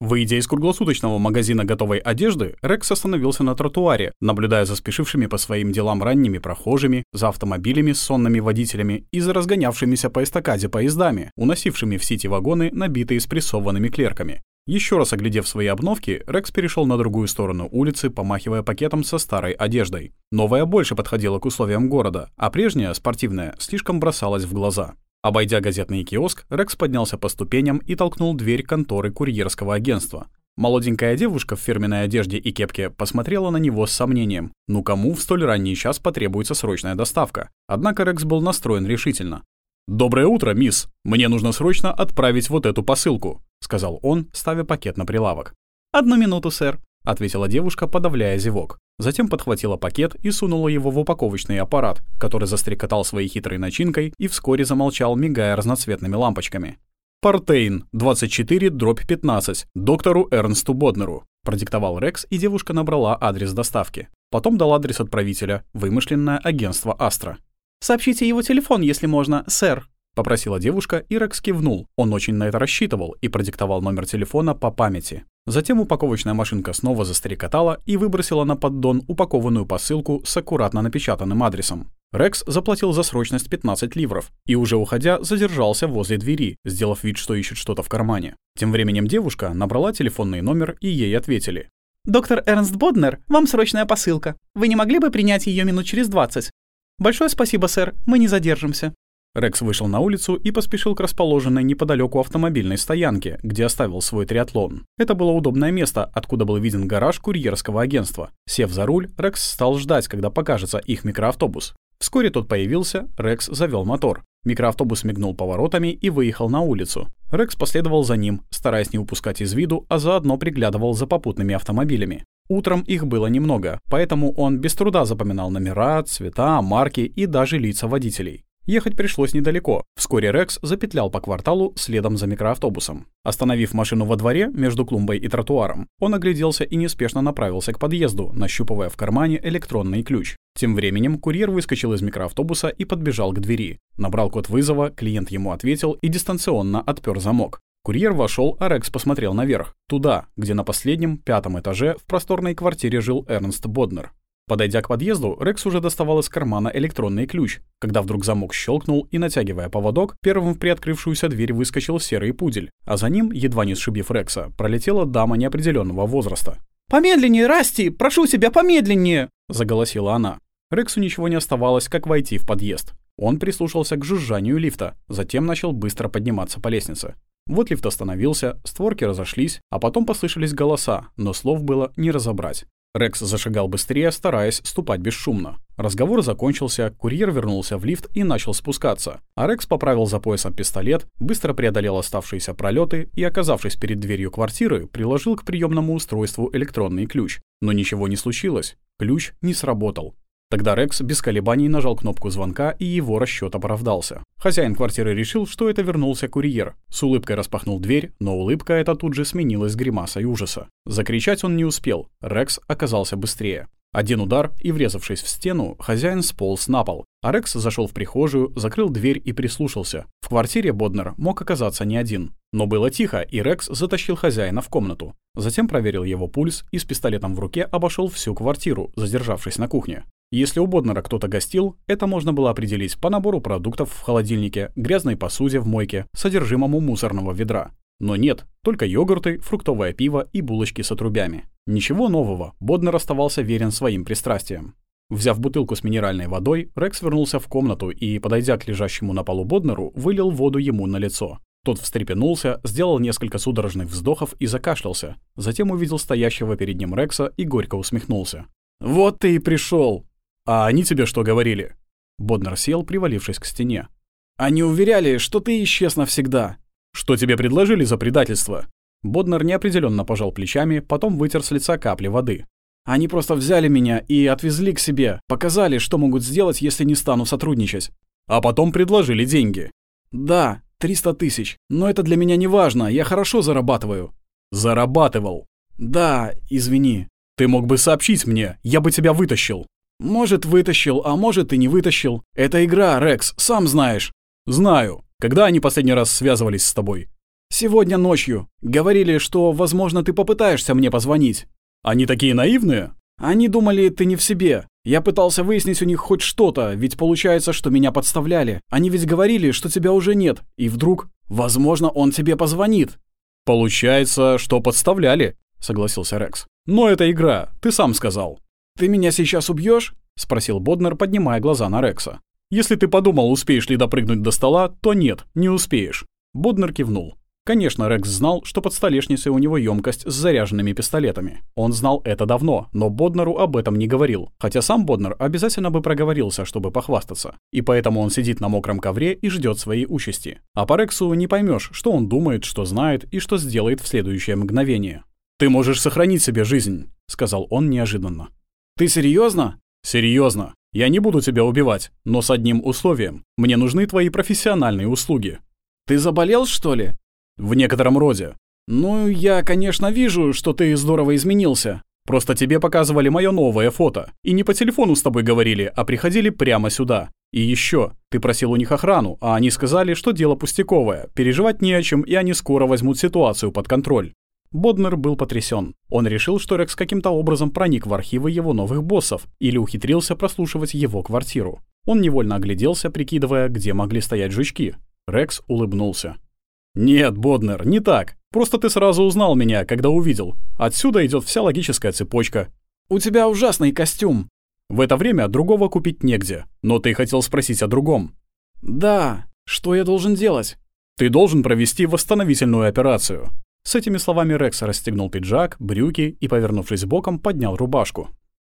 Выйдя из круглосуточного магазина готовой одежды, Рекс остановился на тротуаре, наблюдая за спешившими по своим делам ранними прохожими, за автомобилями с сонными водителями и за разгонявшимися по эстакаде поездами, уносившими в сити вагоны, набитые спрессованными клерками. Еще раз оглядев свои обновки, Рекс перешел на другую сторону улицы, помахивая пакетом со старой одеждой. Новая больше подходила к условиям города, а прежняя, спортивная, слишком бросалась в глаза. Обойдя газетный киоск, Рекс поднялся по ступеням и толкнул дверь конторы курьерского агентства. Молоденькая девушка в фирменной одежде и кепке посмотрела на него с сомнением. Ну кому в столь ранний час потребуется срочная доставка? Однако Рекс был настроен решительно. «Доброе утро, мисс! Мне нужно срочно отправить вот эту посылку», — сказал он, ставя пакет на прилавок. «Одну минуту, сэр», — ответила девушка, подавляя зевок. Затем подхватила пакет и сунула его в упаковочный аппарат, который застрекотал своей хитрой начинкой и вскоре замолчал, мигая разноцветными лампочками. «Портейн, 24, дробь 15, доктору Эрнсту Боднеру», продиктовал Рекс, и девушка набрала адрес доставки. Потом дал адрес отправителя, вымышленное агентство «Астра». «Сообщите его телефон, если можно, сэр», — попросила девушка, и Рекс кивнул. Он очень на это рассчитывал и продиктовал номер телефона по памяти. Затем упаковочная машинка снова застрекотала и выбросила на поддон упакованную посылку с аккуратно напечатанным адресом. Рекс заплатил за срочность 15 ливров и уже уходя задержался возле двери, сделав вид, что ищет что-то в кармане. Тем временем девушка набрала телефонный номер и ей ответили. «Доктор Эрнст Боднер, вам срочная посылка. Вы не могли бы принять ее минут через 20?» «Большое спасибо, сэр, мы не задержимся». Рекс вышел на улицу и поспешил к расположенной неподалеку автомобильной стоянке, где оставил свой триатлон. Это было удобное место, откуда был виден гараж курьерского агентства. Сев за руль, Рекс стал ждать, когда покажется их микроавтобус. Вскоре тот появился, Рекс завел мотор. Микроавтобус мигнул поворотами и выехал на улицу. Рекс последовал за ним, стараясь не упускать из виду, а заодно приглядывал за попутными автомобилями. Утром их было немного, поэтому он без труда запоминал номера, цвета, марки и даже лица водителей. Ехать пришлось недалеко. Вскоре Рекс запетлял по кварталу следом за микроавтобусом. Остановив машину во дворе между клумбой и тротуаром, он огляделся и неспешно направился к подъезду, нащупывая в кармане электронный ключ. Тем временем курьер выскочил из микроавтобуса и подбежал к двери. Набрал код вызова, клиент ему ответил и дистанционно отпер замок. Курьер вошел, а Рекс посмотрел наверх, туда, где на последнем, пятом этаже в просторной квартире жил Эрнст Боднер. Подойдя к подъезду, Рекс уже доставал из кармана электронный ключ, когда вдруг замок щелкнул и, натягивая поводок, первым в приоткрывшуюся дверь выскочил серый пудель, а за ним, едва не сшибив Рекса, пролетела дама неопределенного возраста. «Помедленнее, Расти! Прошу тебя, помедленнее!» — заголосила она. Рексу ничего не оставалось, как войти в подъезд. Он прислушался к жужжанию лифта, затем начал быстро подниматься по лестнице. Вот лифт остановился, створки разошлись, а потом послышались голоса, но слов было не разобрать. Рекс зашагал быстрее, стараясь ступать бесшумно. Разговор закончился, курьер вернулся в лифт и начал спускаться. А Рекс поправил за поясом пистолет, быстро преодолел оставшиеся пролеты и, оказавшись перед дверью квартиры, приложил к приемному устройству электронный ключ. Но ничего не случилось. Ключ не сработал. Тогда Рекс без колебаний нажал кнопку звонка, и его расчет оправдался. Хозяин квартиры решил, что это вернулся курьер. С улыбкой распахнул дверь, но улыбка эта тут же сменилась гримасой ужаса. Закричать он не успел. Рекс оказался быстрее. Один удар, и, врезавшись в стену, хозяин сполз на пол. А Рекс зашел в прихожую, закрыл дверь и прислушался. В квартире Боднер мог оказаться не один. Но было тихо, и Рекс затащил хозяина в комнату. Затем проверил его пульс и с пистолетом в руке обошел всю квартиру, задержавшись на кухне. Если у Боднера кто-то гостил, это можно было определить по набору продуктов в холодильнике, грязной посуде в мойке, содержимому мусорного ведра. Но нет, только йогурты, фруктовое пиво и булочки с отрубями. Ничего нового, Боднер оставался верен своим пристрастиям. Взяв бутылку с минеральной водой, Рекс вернулся в комнату и, подойдя к лежащему на полу Боднеру, вылил воду ему на лицо. Тот встрепенулся, сделал несколько судорожных вздохов и закашлялся. Затем увидел стоящего перед ним Рекса и горько усмехнулся. «Вот ты и пришел! «А они тебе что говорили?» Боднер сел, привалившись к стене. «Они уверяли, что ты исчез навсегда». «Что тебе предложили за предательство?» Боднер неопределенно пожал плечами, потом вытер с лица капли воды. «Они просто взяли меня и отвезли к себе, показали, что могут сделать, если не стану сотрудничать». «А потом предложили деньги». «Да, 300 тысяч. Но это для меня не важно, я хорошо зарабатываю». «Зарабатывал?» «Да, извини». «Ты мог бы сообщить мне, я бы тебя вытащил». Может, вытащил, а может и не вытащил. Это игра, Рекс, сам знаешь. Знаю. Когда они последний раз связывались с тобой? «Сегодня ночью. Говорили, что, возможно, ты попытаешься мне позвонить». «Они такие наивные?» «Они думали, ты не в себе. Я пытался выяснить у них хоть что-то, ведь получается, что меня подставляли. Они ведь говорили, что тебя уже нет. И вдруг, возможно, он тебе позвонит». «Получается, что подставляли», — согласился Рекс. «Но это игра, ты сам сказал». «Ты меня сейчас убьешь? спросил Боднер, поднимая глаза на Рекса. «Если ты подумал, успеешь ли допрыгнуть до стола, то нет, не успеешь». Боднер кивнул. Конечно, Рекс знал, что под столешницей у него емкость с заряженными пистолетами. Он знал это давно, но Боднеру об этом не говорил, хотя сам Боднер обязательно бы проговорился, чтобы похвастаться. И поэтому он сидит на мокром ковре и ждет своей участи. А по Рексу не поймешь, что он думает, что знает и что сделает в следующее мгновение. «Ты можешь сохранить себе жизнь», — сказал он неожиданно. «Ты серьезно? «Серьезно. Я не буду тебя убивать, но с одним условием. Мне нужны твои профессиональные услуги». «Ты заболел, что ли?» «В некотором роде». «Ну, я, конечно, вижу, что ты здорово изменился. Просто тебе показывали мое новое фото. И не по телефону с тобой говорили, а приходили прямо сюда. И еще, ты просил у них охрану, а они сказали, что дело пустяковое, переживать не о чем, и они скоро возьмут ситуацию под контроль. Боднер был потрясен. Он решил, что Рекс каким-то образом проник в архивы его новых боссов или ухитрился прослушивать его квартиру. Он невольно огляделся, прикидывая, где могли стоять жучки. Рекс улыбнулся. «Нет, Боднер, не так. Просто ты сразу узнал меня, когда увидел. Отсюда идет вся логическая цепочка. У тебя ужасный костюм». В это время другого купить негде. Но ты хотел спросить о другом. «Да. Что я должен делать?» «Ты должен провести восстановительную операцию. С этими словами Рекс расстегнул пиджак, брюки и, повернувшись боком, поднял рубашку.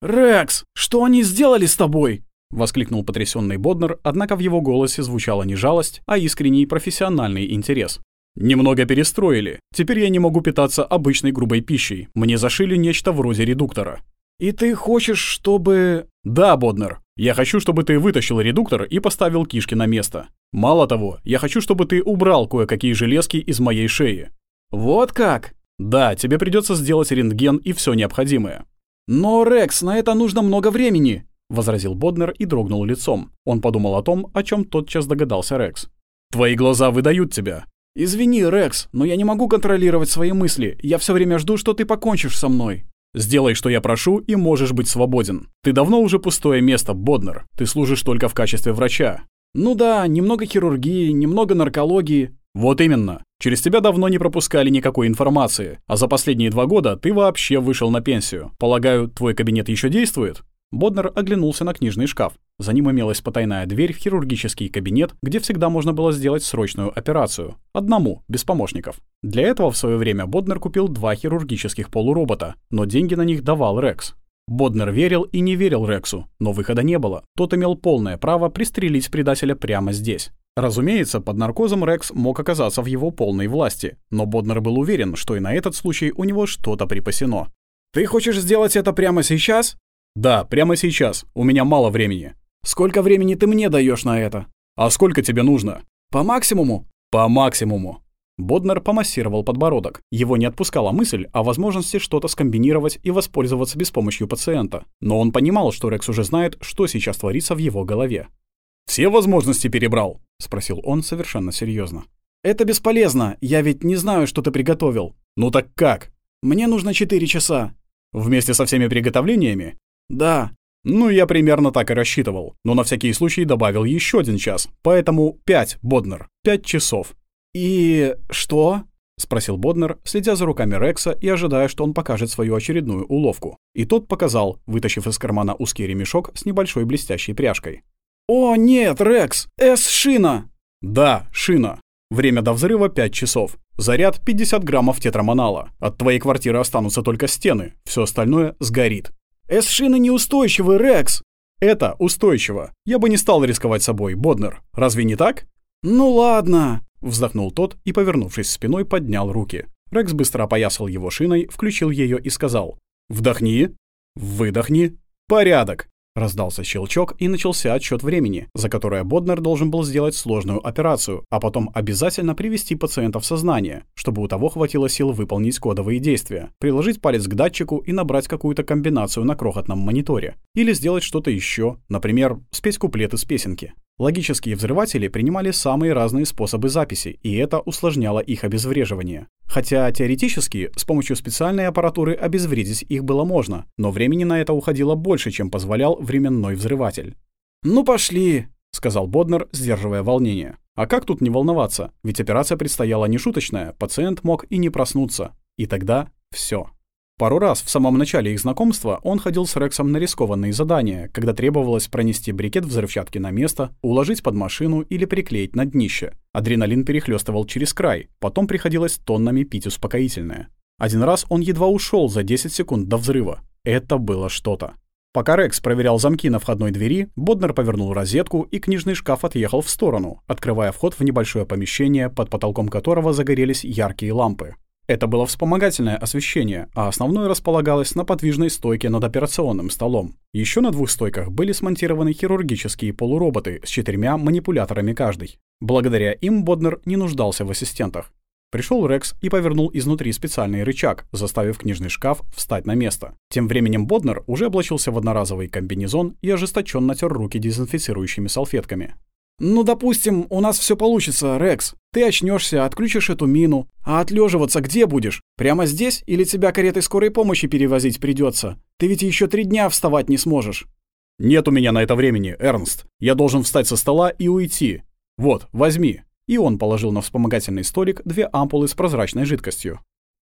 «Рекс, что они сделали с тобой?» — воскликнул потрясенный Боднер, однако в его голосе звучала не жалость, а искренний профессиональный интерес. «Немного перестроили. Теперь я не могу питаться обычной грубой пищей. Мне зашили нечто вроде редуктора». «И ты хочешь, чтобы...» «Да, Боднер. Я хочу, чтобы ты вытащил редуктор и поставил кишки на место. Мало того, я хочу, чтобы ты убрал кое-какие железки из моей шеи. «Вот как?» «Да, тебе придется сделать рентген и все необходимое». «Но, Рекс, на это нужно много времени», — возразил Боднер и дрогнул лицом. Он подумал о том, о чем тотчас догадался Рекс. «Твои глаза выдают тебя». «Извини, Рекс, но я не могу контролировать свои мысли. Я все время жду, что ты покончишь со мной». «Сделай, что я прошу, и можешь быть свободен. Ты давно уже пустое место, Боднер. Ты служишь только в качестве врача». «Ну да, немного хирургии, немного наркологии». «Вот именно. Через тебя давно не пропускали никакой информации, а за последние два года ты вообще вышел на пенсию. Полагаю, твой кабинет еще действует?» Боднер оглянулся на книжный шкаф. За ним имелась потайная дверь в хирургический кабинет, где всегда можно было сделать срочную операцию. Одному, без помощников. Для этого в свое время Боднер купил два хирургических полуробота, но деньги на них давал Рекс. Боднер верил и не верил Рексу, но выхода не было. Тот имел полное право пристрелить предателя прямо здесь. Разумеется, под наркозом Рекс мог оказаться в его полной власти, но Боднер был уверен, что и на этот случай у него что-то припасено. «Ты хочешь сделать это прямо сейчас?» «Да, прямо сейчас. У меня мало времени». «Сколько времени ты мне даешь на это?» «А сколько тебе нужно?» «По максимуму?» «По максимуму». Боднер помассировал подбородок. Его не отпускала мысль о возможности что-то скомбинировать и воспользоваться без помощи пациента. Но он понимал, что Рекс уже знает, что сейчас творится в его голове. «Все возможности перебрал?» — спросил он совершенно серьезно. «Это бесполезно. Я ведь не знаю, что ты приготовил». «Ну так как?» «Мне нужно четыре часа». «Вместе со всеми приготовлениями?» «Да». «Ну, я примерно так и рассчитывал, но на всякий случай добавил еще один час, поэтому пять, Боднер, пять часов». «И что?» — спросил Боднер, следя за руками Рекса и ожидая, что он покажет свою очередную уловку. И тот показал, вытащив из кармана узкий ремешок с небольшой блестящей пряжкой. «О, нет, Рекс! С-шина!» «Да, шина. Время до взрыва 5 часов. Заряд 50 граммов тетрамонала. От твоей квартиры останутся только стены. Все остальное сгорит». «С-шины неустойчивы, Рекс!» «Это устойчиво. Я бы не стал рисковать собой, Боднер. Разве не так?» «Ну ладно», — вздохнул тот и, повернувшись спиной, поднял руки. Рекс быстро опоясал его шиной, включил ее и сказал «Вдохни, выдохни, порядок». Раздался щелчок, и начался отсчет времени, за которое Боднер должен был сделать сложную операцию, а потом обязательно привести пациента в сознание, чтобы у того хватило сил выполнить кодовые действия, приложить палец к датчику и набрать какую-то комбинацию на крохотном мониторе. Или сделать что-то еще, например, спеть куплет из песенки. Логические взрыватели принимали самые разные способы записи, и это усложняло их обезвреживание. Хотя теоретически с помощью специальной аппаратуры обезвредить их было можно, но времени на это уходило больше, чем позволял временной взрыватель. «Ну пошли», — сказал Боднер, сдерживая волнение. А как тут не волноваться? Ведь операция предстояла не шуточная, пациент мог и не проснуться. И тогда все. Пару раз в самом начале их знакомства он ходил с Рексом на рискованные задания, когда требовалось пронести брикет взрывчатки на место, уложить под машину или приклеить на днище. Адреналин перехлестывал через край, потом приходилось тоннами пить успокоительное. Один раз он едва ушел за 10 секунд до взрыва. Это было что-то. Пока Рекс проверял замки на входной двери, Боднер повернул розетку, и книжный шкаф отъехал в сторону, открывая вход в небольшое помещение, под потолком которого загорелись яркие лампы. Это было вспомогательное освещение, а основное располагалось на подвижной стойке над операционным столом. Еще на двух стойках были смонтированы хирургические полуроботы с четырьмя манипуляторами каждый. Благодаря им Боднер не нуждался в ассистентах. Пришел Рекс и повернул изнутри специальный рычаг, заставив книжный шкаф встать на место. Тем временем Боднер уже облачился в одноразовый комбинезон и ожесточенно натер руки дезинфицирующими салфетками. «Ну, допустим, у нас все получится, Рекс. Ты очнешься, отключишь эту мину. А отлеживаться где будешь? Прямо здесь или тебя каретой скорой помощи перевозить придется? Ты ведь еще три дня вставать не сможешь». «Нет у меня на это времени, Эрнст. Я должен встать со стола и уйти. Вот, возьми». И он положил на вспомогательный столик две ампулы с прозрачной жидкостью.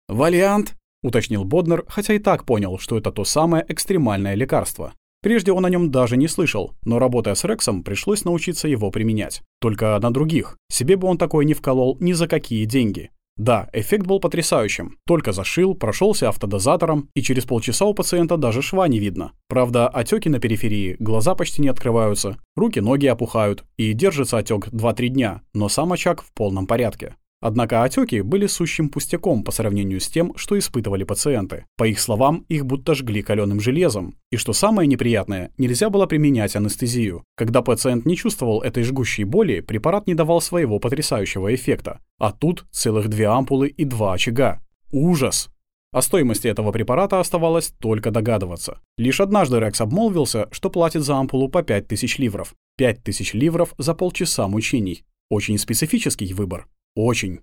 «Валиант?» — уточнил Боднер, хотя и так понял, что это то самое экстремальное лекарство. Прежде он о нем даже не слышал, но работая с Рексом, пришлось научиться его применять. Только на других. Себе бы он такое не вколол ни за какие деньги. Да, эффект был потрясающим. Только зашил, прошелся автодозатором, и через полчаса у пациента даже шва не видно. Правда, отеки на периферии, глаза почти не открываются, руки-ноги опухают, и держится отек 2-3 дня, но сам очаг в полном порядке. Однако отеки были сущим пустяком по сравнению с тем, что испытывали пациенты. По их словам, их будто жгли каленым железом. И что самое неприятное, нельзя было применять анестезию. Когда пациент не чувствовал этой жгущей боли, препарат не давал своего потрясающего эффекта. А тут целых две ампулы и два очага. Ужас! О стоимости этого препарата оставалось только догадываться. Лишь однажды Рекс обмолвился, что платит за ампулу по 5000 ливров. 5000 ливров за полчаса мучений. Очень специфический выбор. Очень.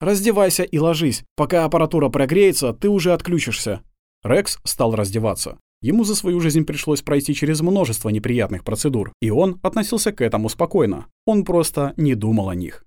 Раздевайся и ложись. Пока аппаратура прогреется, ты уже отключишься. Рекс стал раздеваться. Ему за свою жизнь пришлось пройти через множество неприятных процедур, и он относился к этому спокойно. Он просто не думал о них.